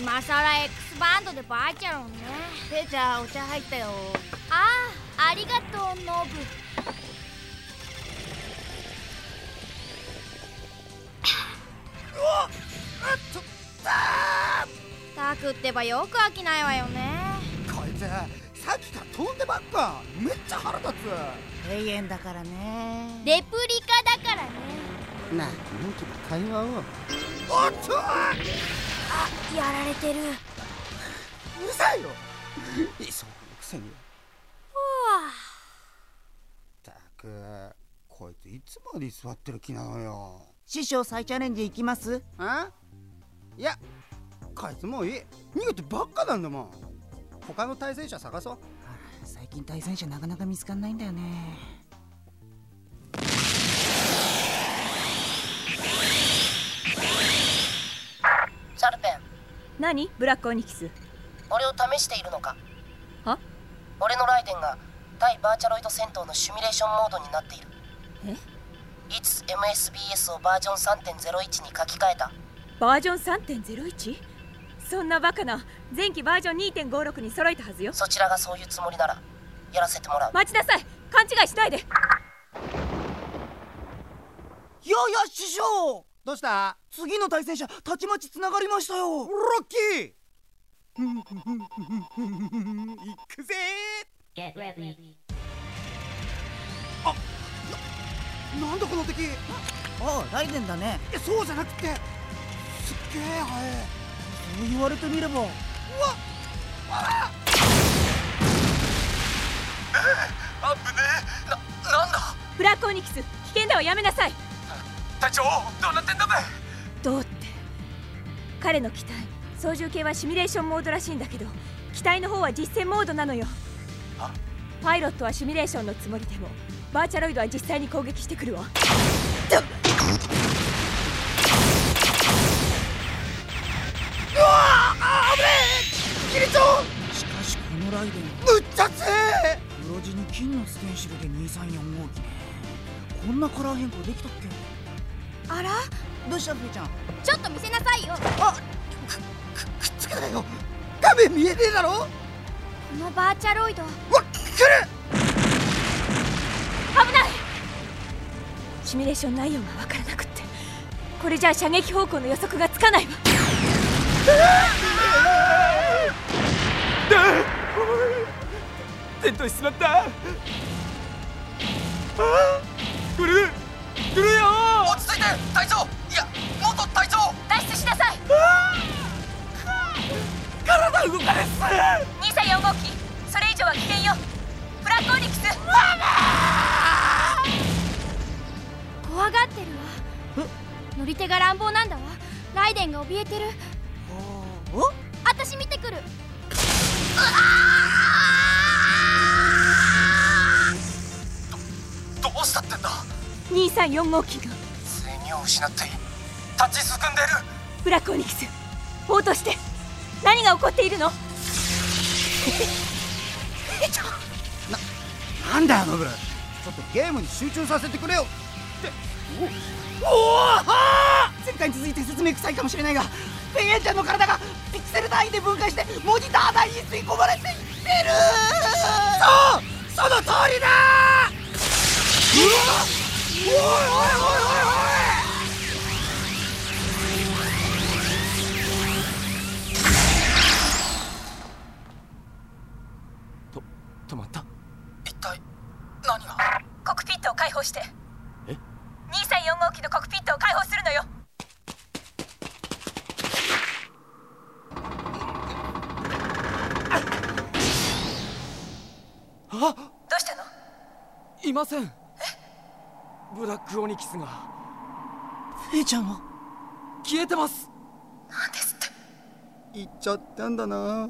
今さら X バンドでバーチャロンね。ペーちゃんお茶入ったよ。ああありがとうノブ。タクってばよく飽きないわよね。こいつさっきから飛んでばっか。めっちゃ腹立つ。永遠だからね。レプリカだからね。なあもうちょっと会話を。おっとあやられてる。うるさいよいそうくせにたくこいついつまで居座ってる気なのよ。師匠再チャレンジ行きます？あ？いやこいつもういい。逃げてばっかなんだもん。他の対戦者探そう。最近対戦者なかなか見つかんないんだよね何？ブラックオニキス。俺を試しているのか？は？俺のライデンが対バーチャロイド戦闘のシミュレーションモードになっている。え？いつ MSBS をバージョン3.01に書き換えた。バージョン 3.01? そんなバカな前期バージョン2.56に揃えたはずよ。そちらがそういうつもりならやらせてもらう。待ちなさい。勘違いしないで。やや師匠どうした？次の対戦者たちまちつながりましたよ。ロッキー！行くぜ！ななんだこの敵！いああライデンだね。やそうじゃなくて。すっげえ速い。そう言われてみれば。ブラックオニキス危険だわやめなさい隊長どうなってんだべ？どうって。彼の機体操縦系はシミュレーションモードらしいんだけど機体の方は実戦モードなのよ。パイロットはシミュレーションのつもりでもバーチャロイドは実際に攻撃してくるわ。しかしこのライデンむっちゃ強え！黒地に金のステンシルで234号機ね。こんなカラー変更できたっけ？あら？どうしたペイちゃん？ちょっと見せなさいよ。くっつけないよ。画面見えねえだろ？このバーチャロイド。わっ来る！危ない！シミュレーション内容がわからなくって。これじゃあ射撃方向の予測がつかないわ。テントにしまったあーブラックオニキス怖がってるわ。乗り手が乱暴なんだわ。ライデンが怯えてる。お私見てくる。どうしたってんだ？234号機が。制御を失って立ちすくんでる。ブラックオニキス応答して。何が起こっているの？なんだよノブちょっとゲームに集中させてくれよ。って。おおは前回に続いて説明臭いかもしれないがペイエンちゃんの体がピクセル単位で分解してモニター内に吸い込まれていってる。そう！その通りだうわおいおいおい何が？コックピットを開放して。え？234号機のコックピットを開放するのよ。あ？どうしたの？いません。ブラックオニキスが。ペイちゃんは？消えてます。なんですって。行っちゃったんだな